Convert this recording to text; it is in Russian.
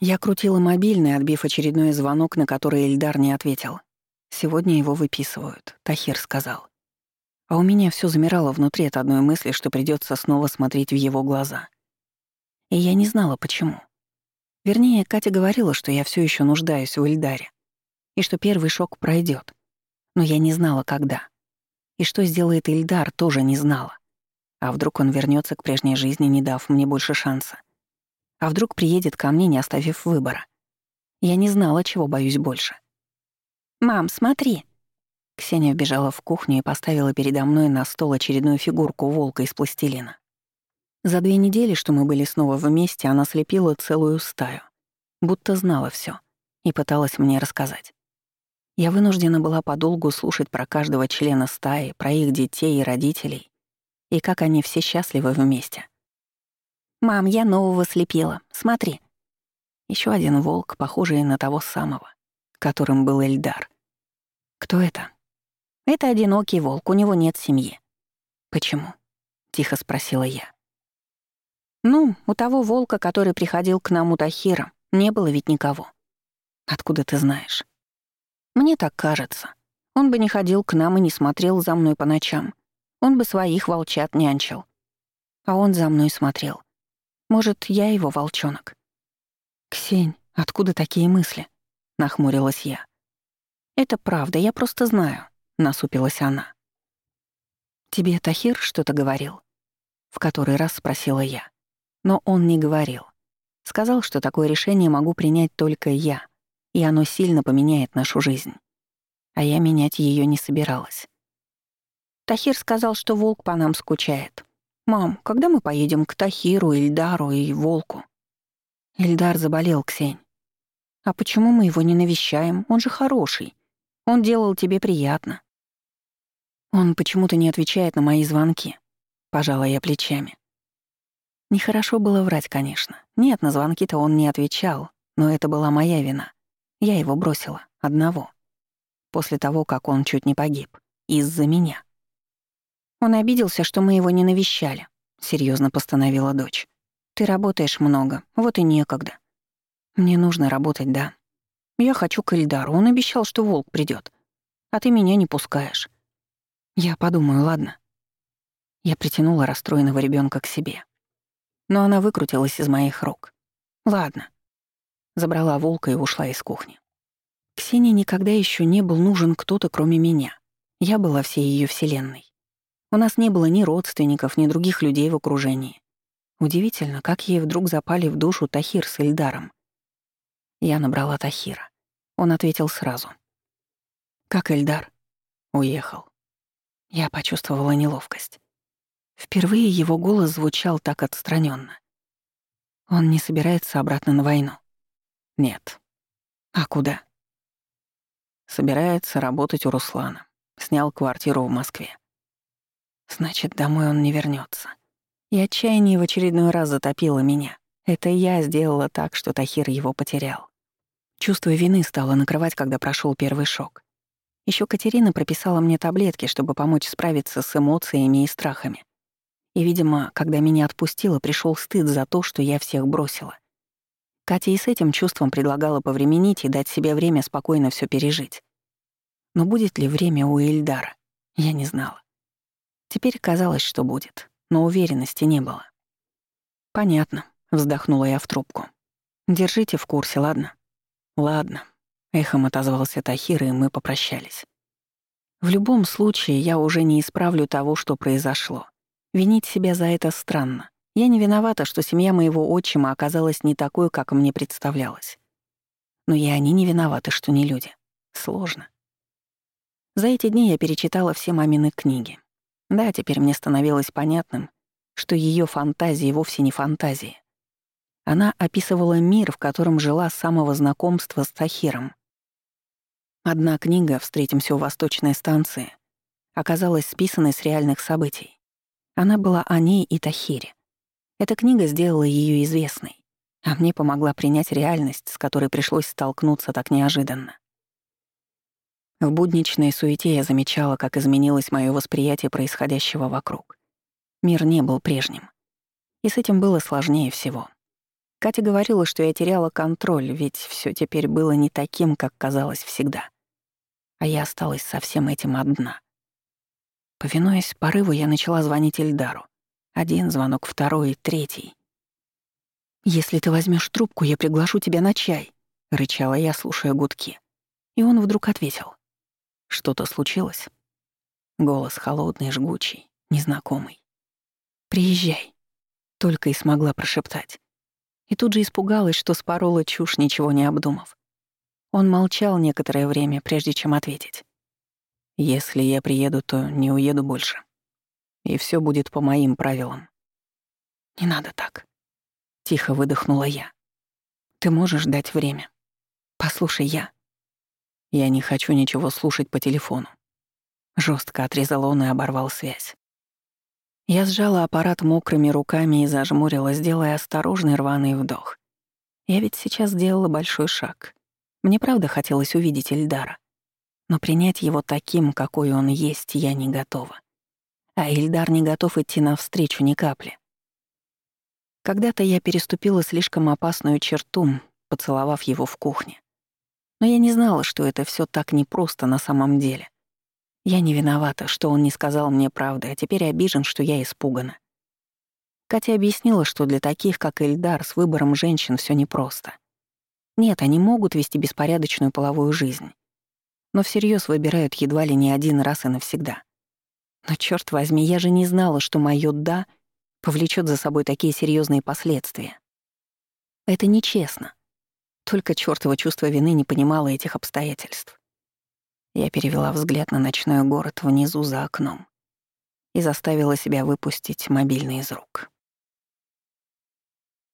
Я крутила мобильный, отбив очередной звонок, на который Эльдар не ответил. Сегодня его выписывают, Тахир сказал. А у меня все замирало внутри от одной мысли, что придется снова смотреть в его глаза. И я не знала, почему. Вернее, Катя говорила, что я все еще нуждаюсь в Эльдаре, и что первый шок пройдет. Но я не знала, когда. И что сделает Эльдар, тоже не знала. А вдруг он вернется к прежней жизни, не дав мне больше шанса? А вдруг приедет ко мне, не оставив выбора? Я не знала, чего боюсь больше. «Мам, смотри!» Ксения вбежала в кухню и поставила передо мной на стол очередную фигурку волка из пластилина. За две недели, что мы были снова вместе, она слепила целую стаю. Будто знала все и пыталась мне рассказать. Я вынуждена была подолгу слушать про каждого члена стаи, про их детей и родителей, и как они все счастливы вместе. «Мам, я нового слепила. Смотри». Еще один волк, похожий на того самого, которым был Эльдар. «Кто это?» «Это одинокий волк, у него нет семьи». «Почему?» — тихо спросила я. «Ну, у того волка, который приходил к нам у Тахира, не было ведь никого». «Откуда ты знаешь?» «Мне так кажется. Он бы не ходил к нам и не смотрел за мной по ночам. Он бы своих волчат нянчил. А он за мной смотрел. Может, я его волчонок?» «Ксень, откуда такие мысли?» — нахмурилась я. «Это правда, я просто знаю», — насупилась она. «Тебе Тахир что-то говорил?» В который раз спросила я. Но он не говорил. Сказал, что такое решение могу принять только я, и оно сильно поменяет нашу жизнь. А я менять ее не собиралась. Тахир сказал, что волк по нам скучает. «Мам, когда мы поедем к Тахиру, Ильдару и волку?» Ильдар заболел, Ксень. «А почему мы его не навещаем? Он же хороший. Он делал тебе приятно». Он почему-то не отвечает на мои звонки. Пожала я плечами. Нехорошо было врать, конечно. Нет, на звонки-то он не отвечал, но это была моя вина. Я его бросила, одного. После того, как он чуть не погиб. Из-за меня. Он обиделся, что мы его не навещали, серьезно постановила дочь. Ты работаешь много, вот и некогда. Мне нужно работать, да. Я хочу к Эльдару, он обещал, что волк придет, А ты меня не пускаешь. Я подумаю, ладно. Я притянула расстроенного ребенка к себе но она выкрутилась из моих рук. «Ладно». Забрала волка и ушла из кухни. Ксении никогда еще не был нужен кто-то, кроме меня. Я была всей ее вселенной. У нас не было ни родственников, ни других людей в окружении. Удивительно, как ей вдруг запали в душу Тахир с Эльдаром. Я набрала Тахира. Он ответил сразу. «Как Эльдар?» «Уехал». Я почувствовала неловкость. Впервые его голос звучал так отстраненно. Он не собирается обратно на войну. Нет. А куда? Собирается работать у Руслана. Снял квартиру в Москве. Значит, домой он не вернется. И отчаяние в очередной раз затопило меня. Это я сделала так, что Тахир его потерял. Чувство вины стало накрывать, когда прошел первый шок. Еще Катерина прописала мне таблетки, чтобы помочь справиться с эмоциями и страхами. И, видимо, когда меня отпустило, пришел стыд за то, что я всех бросила. Катя и с этим чувством предлагала повременить и дать себе время спокойно все пережить. Но будет ли время у Эльдара? Я не знала. Теперь казалось, что будет, но уверенности не было. «Понятно», — вздохнула я в трубку. «Держите в курсе, ладно?» «Ладно», — эхом отозвался Тахир, и мы попрощались. В любом случае, я уже не исправлю того, что произошло. Винить себя за это странно. Я не виновата, что семья моего отчима оказалась не такой, как мне представлялось. Но и они не виноваты, что не люди. Сложно. За эти дни я перечитала все мамины книги. Да, теперь мне становилось понятным, что ее фантазии вовсе не фантазии. Она описывала мир, в котором жила с самого знакомства с Тахиром. Одна книга «Встретимся у восточной станции» оказалась списанной с реальных событий. Она была о ней и Тахире. Эта книга сделала ее известной, а мне помогла принять реальность, с которой пришлось столкнуться так неожиданно. В будничной суете я замечала, как изменилось мое восприятие происходящего вокруг. Мир не был прежним. И с этим было сложнее всего. Катя говорила, что я теряла контроль, ведь все теперь было не таким, как казалось всегда. А я осталась со всем этим одна. Повинуясь порыву, я начала звонить Эльдару. Один звонок, второй, третий. «Если ты возьмешь трубку, я приглашу тебя на чай», — рычала я, слушая гудки. И он вдруг ответил. «Что-то случилось?» Голос холодный, жгучий, незнакомый. «Приезжай», — только и смогла прошептать. И тут же испугалась, что спорола чушь, ничего не обдумав. Он молчал некоторое время, прежде чем ответить. «Если я приеду, то не уеду больше. И все будет по моим правилам». «Не надо так», — тихо выдохнула я. «Ты можешь дать время? Послушай, я...» «Я не хочу ничего слушать по телефону». Жестко отрезал он и оборвал связь. Я сжала аппарат мокрыми руками и зажмурилась, делая осторожный рваный вдох. Я ведь сейчас сделала большой шаг. Мне правда хотелось увидеть Эльдара. Но принять его таким, какой он есть, я не готова. А Эльдар не готов идти навстречу ни капли. Когда-то я переступила слишком опасную черту, поцеловав его в кухне. Но я не знала, что это все так непросто на самом деле. Я не виновата, что он не сказал мне правды, а теперь обижен, что я испугана. Катя объяснила, что для таких, как Эльдар, с выбором женщин все непросто. Нет, они могут вести беспорядочную половую жизнь. Но всерьез выбирают едва ли не один раз и навсегда. Но черт возьми, я же не знала, что мое «да» повлечет за собой такие серьезные последствия. Это нечестно. Только чёртово чувство вины не понимало этих обстоятельств. Я перевела взгляд на ночной город внизу за окном и заставила себя выпустить мобильный из рук.